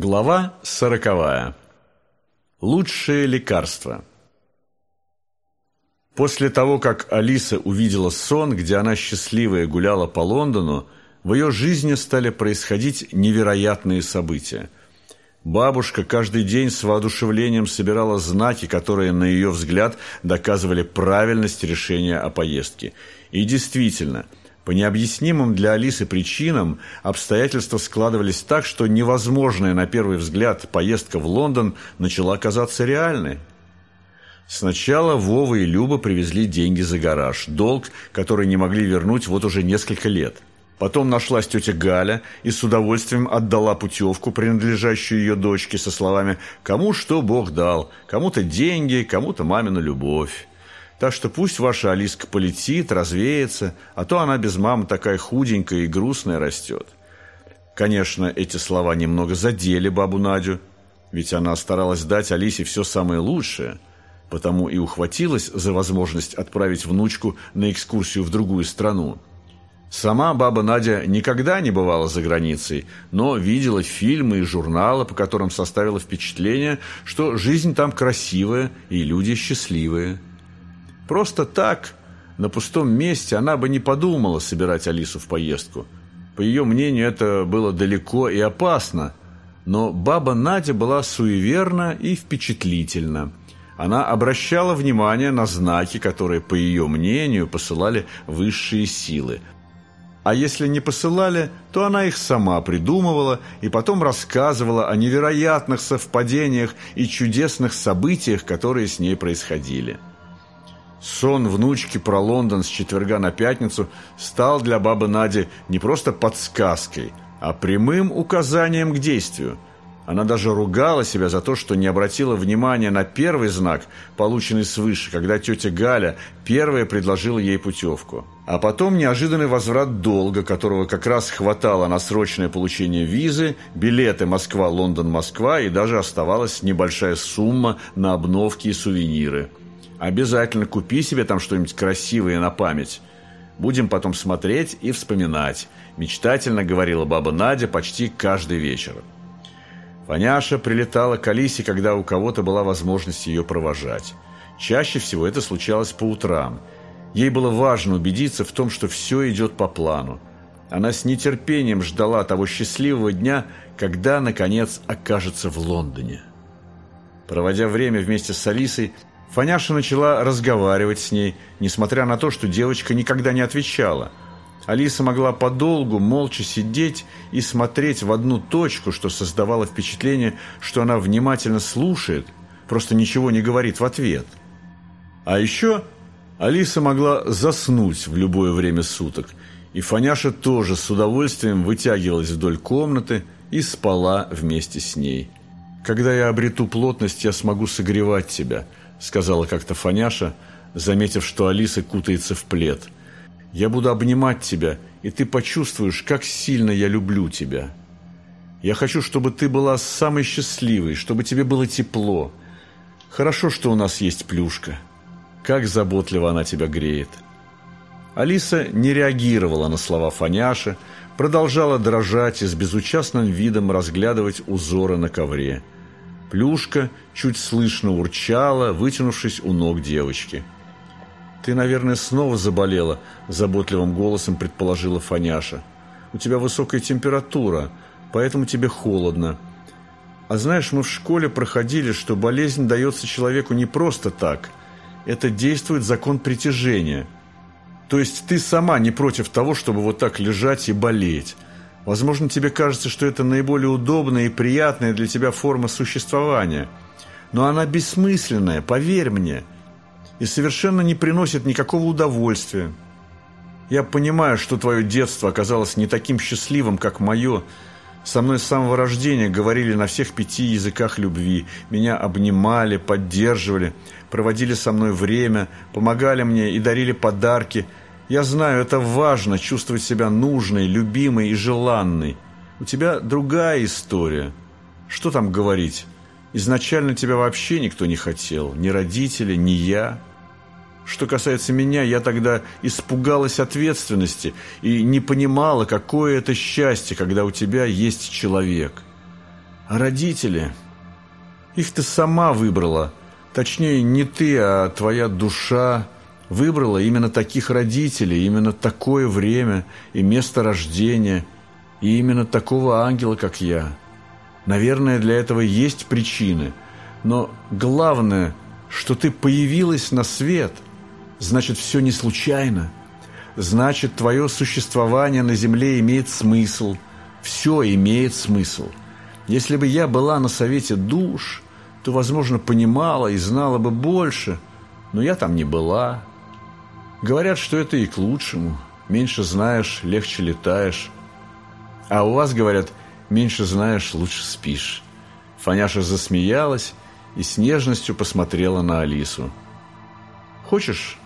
Глава сороковая. Лучшее лекарство. После того, как Алиса увидела сон, где она счастливая гуляла по Лондону, в ее жизни стали происходить невероятные события. Бабушка каждый день с воодушевлением собирала знаки, которые, на ее взгляд, доказывали правильность решения о поездке. И действительно – по необъяснимым для Алисы причинам обстоятельства складывались так, что невозможная на первый взгляд поездка в Лондон начала казаться реальной. Сначала Вова и Люба привезли деньги за гараж, долг, который не могли вернуть вот уже несколько лет. Потом нашлась тетя Галя и с удовольствием отдала путевку, принадлежащую ее дочке, со словами «Кому что Бог дал, кому-то деньги, кому-то мамину любовь». Так что пусть ваша Алиска полетит, развеется, а то она без мамы такая худенькая и грустная растет. Конечно, эти слова немного задели бабу Надю, ведь она старалась дать Алисе все самое лучшее, потому и ухватилась за возможность отправить внучку на экскурсию в другую страну. Сама баба Надя никогда не бывала за границей, но видела фильмы и журналы, по которым составила впечатление, что жизнь там красивая и люди счастливые. Просто так, на пустом месте, она бы не подумала собирать Алису в поездку. По ее мнению, это было далеко и опасно. Но баба Надя была суеверна и впечатлительна. Она обращала внимание на знаки, которые, по ее мнению, посылали высшие силы. А если не посылали, то она их сама придумывала и потом рассказывала о невероятных совпадениях и чудесных событиях, которые с ней происходили. Сон внучки про Лондон с четверга на пятницу стал для бабы Нади не просто подсказкой, а прямым указанием к действию. Она даже ругала себя за то, что не обратила внимания на первый знак, полученный свыше, когда тетя Галя первая предложила ей путевку. А потом неожиданный возврат долга, которого как раз хватало на срочное получение визы, билеты Москва-Лондон-Москва и даже оставалась небольшая сумма на обновки и сувениры – Обязательно купи себе там что-нибудь красивое на память. Будем потом смотреть и вспоминать», – мечтательно говорила баба Надя почти каждый вечер. Фаняша прилетала к Алисе, когда у кого-то была возможность ее провожать. Чаще всего это случалось по утрам. Ей было важно убедиться в том, что все идет по плану. Она с нетерпением ждала того счастливого дня, когда, наконец, окажется в Лондоне. Проводя время вместе с Алисой, Фаняша начала разговаривать с ней, несмотря на то, что девочка никогда не отвечала. Алиса могла подолгу молча сидеть и смотреть в одну точку, что создавало впечатление, что она внимательно слушает, просто ничего не говорит в ответ. А еще Алиса могла заснуть в любое время суток, и Фаняша тоже с удовольствием вытягивалась вдоль комнаты и спала вместе с ней. «Когда я обрету плотность, я смогу согревать тебя», — сказала как-то Фаняша, заметив, что Алиса кутается в плед. «Я буду обнимать тебя, и ты почувствуешь, как сильно я люблю тебя. Я хочу, чтобы ты была самой счастливой, чтобы тебе было тепло. Хорошо, что у нас есть плюшка. Как заботливо она тебя греет». Алиса не реагировала на слова Фаняши, продолжала дрожать и с безучастным видом разглядывать узоры на ковре – Плюшка чуть слышно урчала, вытянувшись у ног девочки. «Ты, наверное, снова заболела», – заботливым голосом предположила Фаняша. «У тебя высокая температура, поэтому тебе холодно. А знаешь, мы в школе проходили, что болезнь дается человеку не просто так. Это действует закон притяжения. То есть ты сама не против того, чтобы вот так лежать и болеть». Возможно, тебе кажется, что это наиболее удобная и приятная для тебя форма существования. Но она бессмысленная, поверь мне, и совершенно не приносит никакого удовольствия. Я понимаю, что твое детство оказалось не таким счастливым, как мое. Со мной с самого рождения говорили на всех пяти языках любви. Меня обнимали, поддерживали, проводили со мной время, помогали мне и дарили подарки – я знаю, это важно, чувствовать себя нужной, любимой и желанной. У тебя другая история. Что там говорить? Изначально тебя вообще никто не хотел. Ни родители, ни я. Что касается меня, я тогда испугалась ответственности и не понимала, какое это счастье, когда у тебя есть человек. А родители? Их ты сама выбрала. Точнее, не ты, а твоя душа выбрала именно таких родителей, именно такое время и место рождения, и именно такого ангела, как я. Наверное, для этого есть причины. Но главное, что ты появилась на свет, значит, все не случайно. Значит, твое существование на земле имеет смысл. Все имеет смысл. Если бы я была на совете душ, то, возможно, понимала и знала бы больше, но я там не была. Говорят, что это и к лучшему. Меньше знаешь, легче летаешь. А у вас, говорят, меньше знаешь, лучше спишь. Фаняша засмеялась и с нежностью посмотрела на Алису. «Хочешь,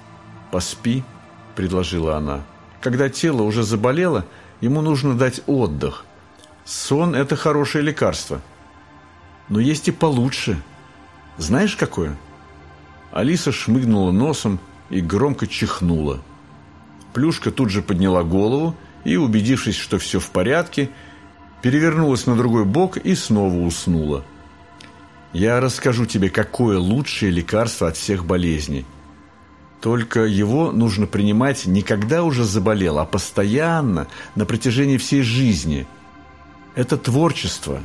поспи?» – предложила она. «Когда тело уже заболело, ему нужно дать отдых. Сон – это хорошее лекарство. Но есть и получше. Знаешь, какое?» Алиса шмыгнула носом и громко чихнула. Плюшка тут же подняла голову и, убедившись, что все в порядке, перевернулась на другой бок и снова уснула. «Я расскажу тебе, какое лучшее лекарство от всех болезней. Только его нужно принимать не когда уже заболел, а постоянно, на протяжении всей жизни. Это творчество.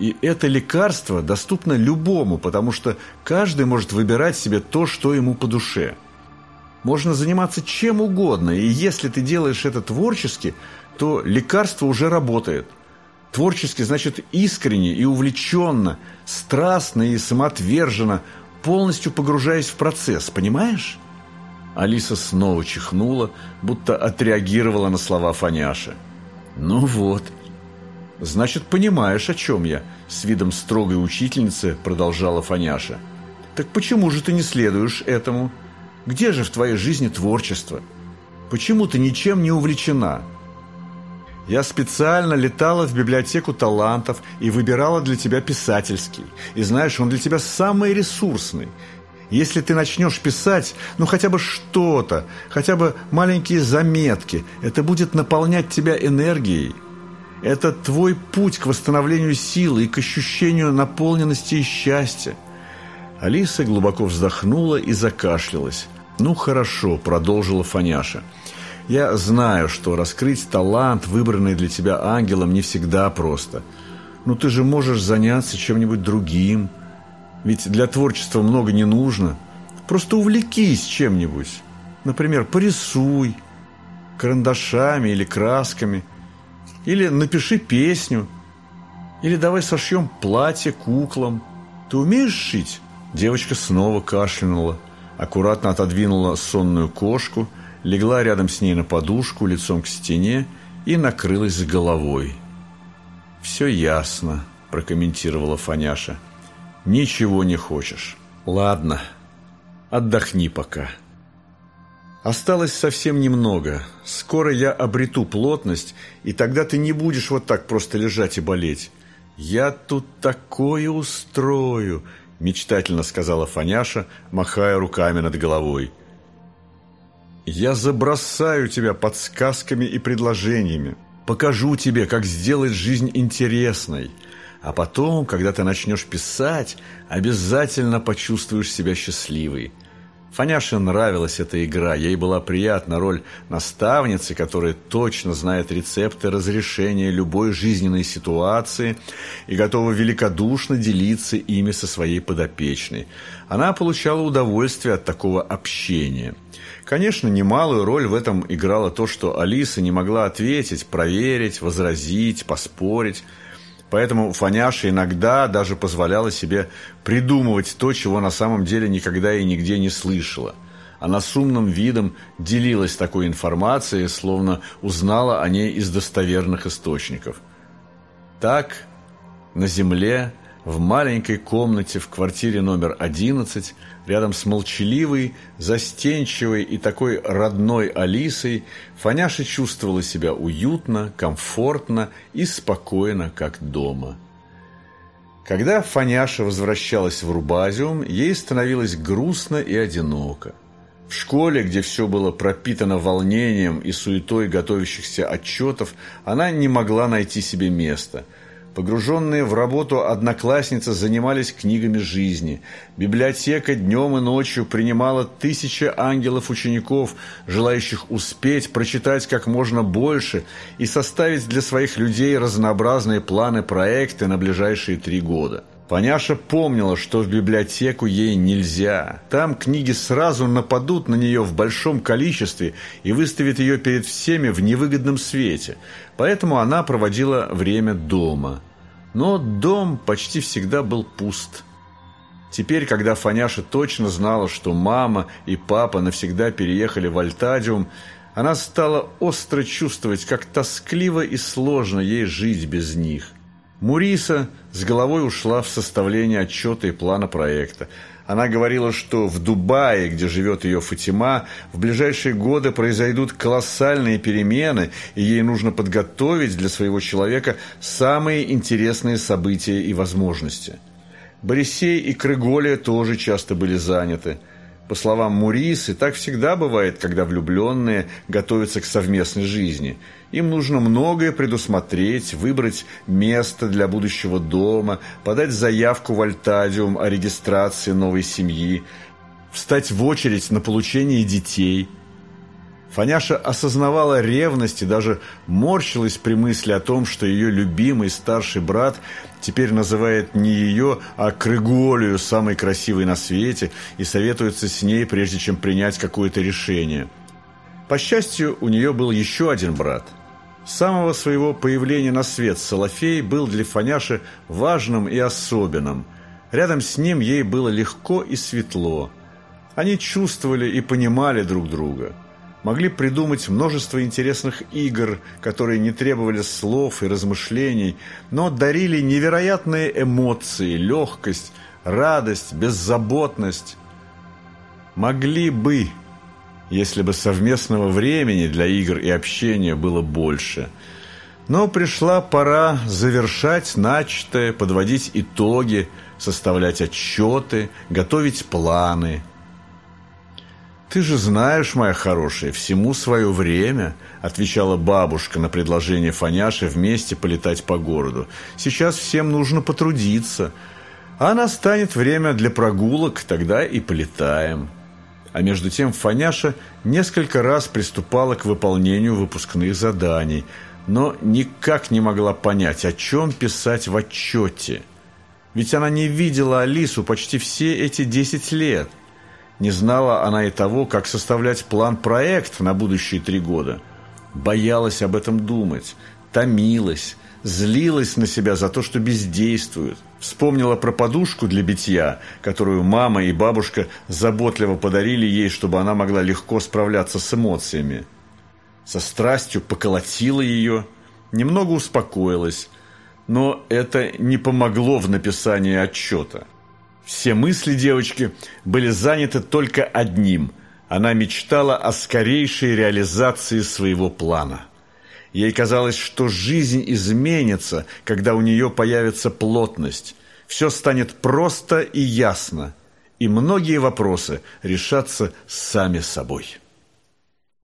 И это лекарство доступно любому, потому что каждый может выбирать себе то, что ему по душе. Можно заниматься чем угодно, и если ты делаешь это творчески, то лекарство уже работает. Творчески значит искренне и увлеченно, страстно и самоотверженно – полностью погружаясь в процесс, понимаешь?» Алиса снова чихнула, будто отреагировала на слова Фаняши. «Ну вот. Значит, понимаешь, о чем я?» С видом строгой учительницы продолжала Фаняша. «Так почему же ты не следуешь этому? Где же в твоей жизни творчество? Почему ты ничем не увлечена?» Я специально летала в библиотеку талантов и выбирала для тебя писательский. И знаешь, он для тебя самый ресурсный. Если ты начнешь писать, ну хотя бы что-то, хотя бы маленькие заметки, это будет наполнять тебя энергией. Это твой путь к восстановлению силы и к ощущению наполненности и счастья. Алиса глубоко вздохнула и закашлялась. «Ну хорошо», — продолжила Фаняша. Я знаю, что раскрыть талант, выбранный для тебя ангелом, не всегда просто. Но ты же можешь заняться чем-нибудь другим. Ведь для творчества много не нужно. Просто увлекись чем-нибудь. Например, порисуй карандашами или красками. Или напиши песню. Или давай сошьем платье куклам. Ты умеешь шить? Девочка снова кашлянула, аккуратно отодвинула сонную кошку – легла рядом с ней на подушку, лицом к стене и накрылась головой. «Все ясно», – прокомментировала Фаняша. «Ничего не хочешь. Ладно, отдохни пока». Осталось совсем немного. Скоро я обрету плотность, и тогда ты не будешь вот так просто лежать и болеть. Я тут такое устрою, мечтательно сказала Фаняша, махая руками над головой. Я забросаю тебя подсказками и предложениями. Покажу тебе, как сделать жизнь интересной. А потом, когда ты начнешь писать, обязательно почувствуешь себя счастливой. Фаняше нравилась эта игра, ей была приятна роль наставницы, которая точно знает рецепты разрешения любой жизненной ситуации и готова великодушно делиться ими со своей подопечной. Она получала удовольствие от такого общения. Конечно, немалую роль в этом играло то, что Алиса не могла ответить, проверить, возразить, поспорить – Поэтому Фаняша иногда даже позволяла себе придумывать то, чего на самом деле никогда и нигде не слышала. Она с умным видом делилась такой информацией, словно узнала о ней из достоверных источников. Так, на земле в маленькой комнате в квартире номер 11, рядом с молчаливой, застенчивой и такой родной Алисой, Фаняша чувствовала себя уютно, комфортно и спокойно, как дома. Когда Фаняша возвращалась в Рубазиум, ей становилось грустно и одиноко. В школе, где все было пропитано волнением и суетой готовящихся отчетов, она не могла найти себе места – Погруженные в работу одноклассницы занимались книгами жизни. Библиотека днем и ночью принимала тысячи ангелов-учеников, желающих успеть прочитать как можно больше и составить для своих людей разнообразные планы-проекты на ближайшие три года. Поняша помнила, что в библиотеку ей нельзя. Там книги сразу нападут на нее в большом количестве и выставят ее перед всеми в невыгодном свете. Поэтому она проводила время дома. Но дом почти всегда был пуст. Теперь, когда Фаняша точно знала, что мама и папа навсегда переехали в Альтадиум, она стала остро чувствовать, как тоскливо и сложно ей жить без них – Муриса с головой ушла в составление отчета и плана проекта. Она говорила, что в Дубае, где живет ее Фатима, в ближайшие годы произойдут колоссальные перемены, и ей нужно подготовить для своего человека самые интересные события и возможности. Борисей и Крыголия тоже часто были заняты – по словам Мурисы, так всегда бывает, когда влюбленные готовятся к совместной жизни. Им нужно многое предусмотреть, выбрать место для будущего дома, подать заявку в Альтадиум о регистрации новой семьи, встать в очередь на получение детей – Фаняша осознавала ревность и даже морщилась при мысли о том, что ее любимый старший брат теперь называет не ее, а Крыголию самой красивой на свете и советуется с ней, прежде чем принять какое-то решение. По счастью, у нее был еще один брат. С самого своего появления на свет Солофей был для Фаняши важным и особенным. Рядом с ним ей было легко и светло. Они чувствовали и понимали друг друга – могли придумать множество интересных игр, которые не требовали слов и размышлений, но дарили невероятные эмоции, легкость, радость, беззаботность. Могли бы, если бы совместного времени для игр и общения было больше. Но пришла пора завершать начатое, подводить итоги, составлять отчеты, готовить планы – «Ты же знаешь, моя хорошая, всему свое время», – отвечала бабушка на предложение Фаняши вместе полетать по городу. «Сейчас всем нужно потрудиться. А настанет время для прогулок, тогда и полетаем». А между тем Фаняша несколько раз приступала к выполнению выпускных заданий, но никак не могла понять, о чем писать в отчете. Ведь она не видела Алису почти все эти десять лет – не знала она и того, как составлять план-проект на будущие три года. Боялась об этом думать, томилась, злилась на себя за то, что бездействует. Вспомнила про подушку для битья, которую мама и бабушка заботливо подарили ей, чтобы она могла легко справляться с эмоциями. Со страстью поколотила ее, немного успокоилась, но это не помогло в написании отчета. Все мысли девочки были заняты только одним. Она мечтала о скорейшей реализации своего плана. Ей казалось, что жизнь изменится, когда у нее появится плотность. Все станет просто и ясно, и многие вопросы решатся сами собой.